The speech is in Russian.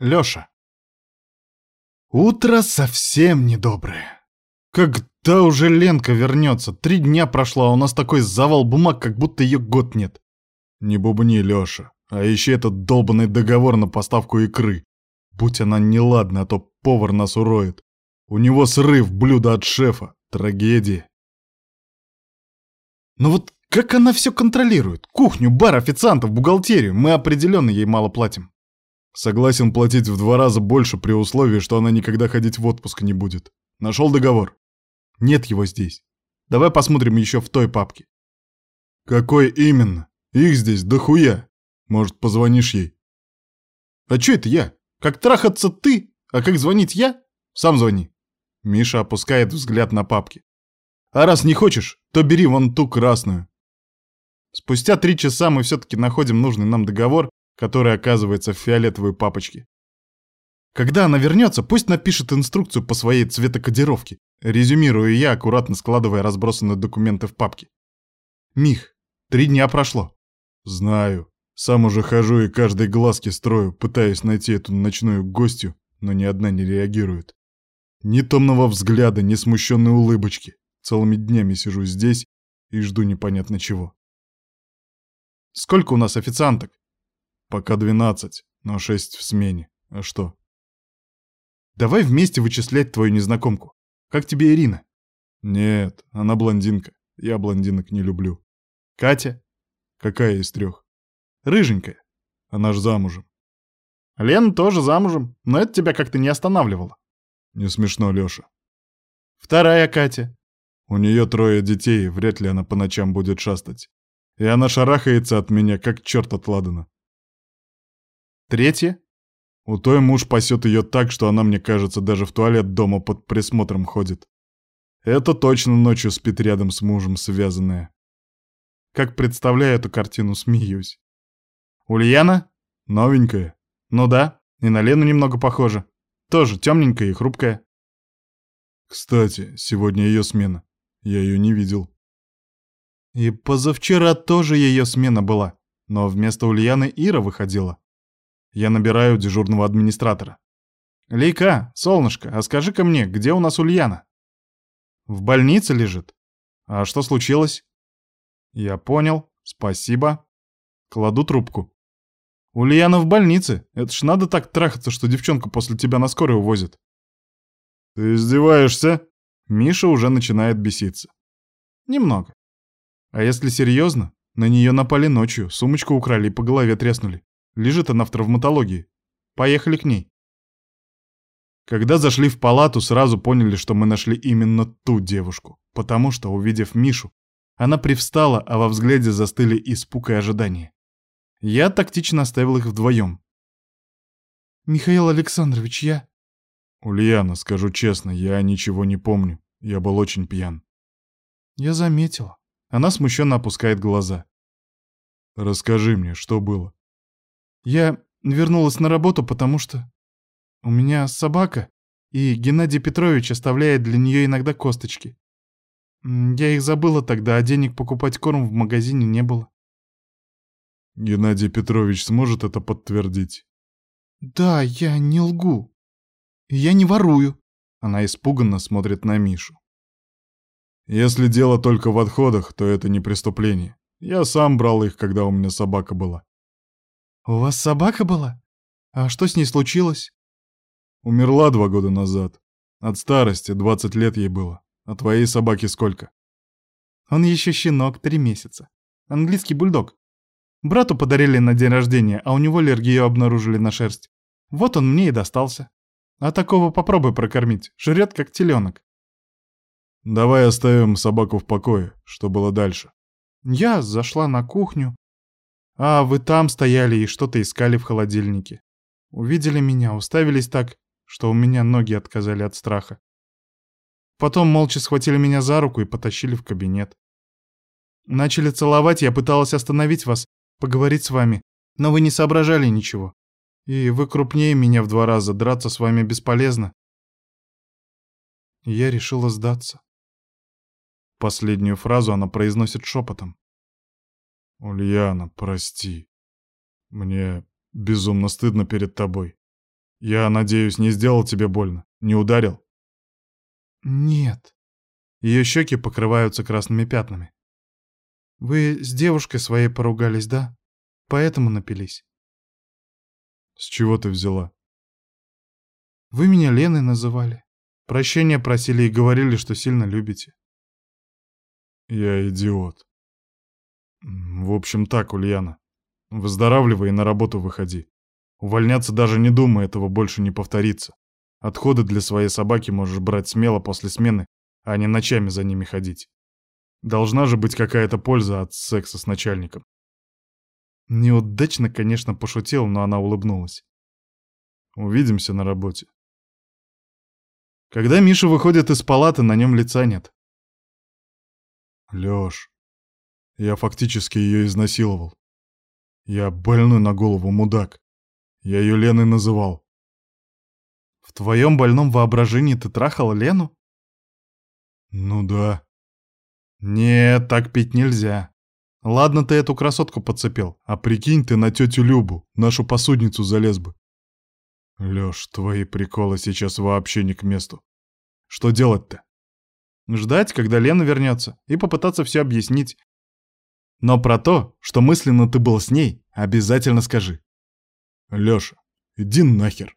Лёша. Утро совсем недоброе. Когда уже Ленка вернется? Три дня прошло, а у нас такой завал бумаг, как будто ее год нет. Не бубни, Лёша. А еще этот долбанный договор на поставку икры. Будь она неладна, а то повар нас уроет. У него срыв блюда от шефа. Трагедия. Но вот как она все контролирует? Кухню, бар, официантов, бухгалтерию. Мы определенно ей мало платим. Согласен платить в два раза больше при условии, что она никогда ходить в отпуск не будет. Нашел договор? Нет его здесь. Давай посмотрим еще в той папке. Какой именно? Их здесь дохуя. Может, позвонишь ей? А чё это я? Как трахаться ты, а как звонить я? Сам звони. Миша опускает взгляд на папки. А раз не хочешь, то бери вон ту красную. Спустя три часа мы все-таки находим нужный нам договор, который оказывается в фиолетовой папочке. Когда она вернется, пусть напишет инструкцию по своей цветокодировке. Резюмирую я, аккуратно складывая разбросанные документы в папке. Мих, три дня прошло. Знаю. Сам уже хожу и каждой глазки строю, пытаясь найти эту ночную гостью, но ни одна не реагирует. Ни томного взгляда, ни смущенной улыбочки. Целыми днями сижу здесь и жду непонятно чего. Сколько у нас официанток? Пока двенадцать, но шесть в смене. А что? Давай вместе вычислять твою незнакомку. Как тебе Ирина? Нет, она блондинка. Я блондинок не люблю. Катя? Какая из трех? Рыженькая. Она ж замужем. Лена тоже замужем, но это тебя как-то не останавливало. Не смешно, Лёша. Вторая Катя. У нее трое детей, вряд ли она по ночам будет шастать. И она шарахается от меня, как черт от Ладана. Третье. У той муж пасет ее так, что она, мне кажется, даже в туалет дома под присмотром ходит. Это точно ночью спит рядом с мужем связанная. Как представляю эту картину, смеюсь. Ульяна? Новенькая. Ну да, и на Лену немного похожа. Тоже темненькая и хрупкая. Кстати, сегодня ее смена. Я ее не видел. И позавчера тоже ее смена была, но вместо Ульяны Ира выходила. Я набираю дежурного администратора. «Лейка, солнышко, а скажи-ка мне, где у нас Ульяна?» «В больнице лежит. А что случилось?» «Я понял. Спасибо». Кладу трубку. «Ульяна в больнице. Это ж надо так трахаться, что девчонку после тебя на скорой увозят». «Ты издеваешься?» Миша уже начинает беситься. Немного. А если серьезно, на нее напали ночью, сумочку украли и по голове треснули. Лежит она в травматологии. Поехали к ней. Когда зашли в палату, сразу поняли, что мы нашли именно ту девушку, потому что, увидев Мишу, она привстала, а во взгляде застыли испуг и ожидание. Я тактично оставил их вдвоем. «Михаил Александрович, я...» «Ульяна, скажу честно, я ничего не помню. Я был очень пьян». «Я заметила». Она смущенно опускает глаза. «Расскажи мне, что было?» «Я вернулась на работу, потому что у меня собака, и Геннадий Петрович оставляет для нее иногда косточки. Я их забыла тогда, а денег покупать корм в магазине не было». «Геннадий Петрович сможет это подтвердить?» «Да, я не лгу», я не ворую. Она испуганно смотрит на Мишу. Если дело только в отходах, то это не преступление. Я сам брал их, когда у меня собака была. У вас собака была? А что с ней случилось? Умерла два года назад. От старости, 20 лет ей было. А твоей собаке сколько? Он еще щенок, три месяца. Английский бульдог. Брату подарили на день рождения, а у него аллергию обнаружили на шерсть. Вот он мне и достался. А такого попробуй прокормить. Жрет, как теленок. Давай оставим собаку в покое. Что было дальше? Я зашла на кухню. А вы там стояли и что-то искали в холодильнике. Увидели меня, уставились так, что у меня ноги отказали от страха. Потом молча схватили меня за руку и потащили в кабинет. Начали целовать, я пыталась остановить вас, поговорить с вами, но вы не соображали ничего. И вы крупнее меня в два раза, драться с вами бесполезно. Я решила сдаться. Последнюю фразу она произносит шепотом. «Ульяна, прости. Мне безумно стыдно перед тобой. Я надеюсь, не сделал тебе больно? Не ударил? Нет. Ее щеки покрываются красными пятнами. Вы с девушкой своей поругались, да? Поэтому напились. С чего ты взяла? Вы меня Леной называли. Прощения просили и говорили, что сильно любите. Я идиот. В общем так, Ульяна. Выздоравливай и на работу выходи. Увольняться даже не думай, этого больше не повторится. Отходы для своей собаки можешь брать смело после смены, а не ночами за ними ходить. Должна же быть какая-то польза от секса с начальником. Неудачно, конечно, пошутил, но она улыбнулась. Увидимся на работе. Когда Миша выходит из палаты, на нем лица нет. Лёш, я фактически ее изнасиловал. Я больной на голову мудак. Я ее Леной называл. В твоем больном воображении ты трахал Лену? Ну да. Нет, так пить нельзя. Ладно, ты эту красотку подцепил, а прикинь ты на тетю Любу, нашу посудницу залез бы. Лёш, твои приколы сейчас вообще не к месту. Что делать-то? Ждать, когда Лена вернется, и попытаться все объяснить. Но про то, что мысленно ты был с ней, обязательно скажи. Лёша, иди нахер.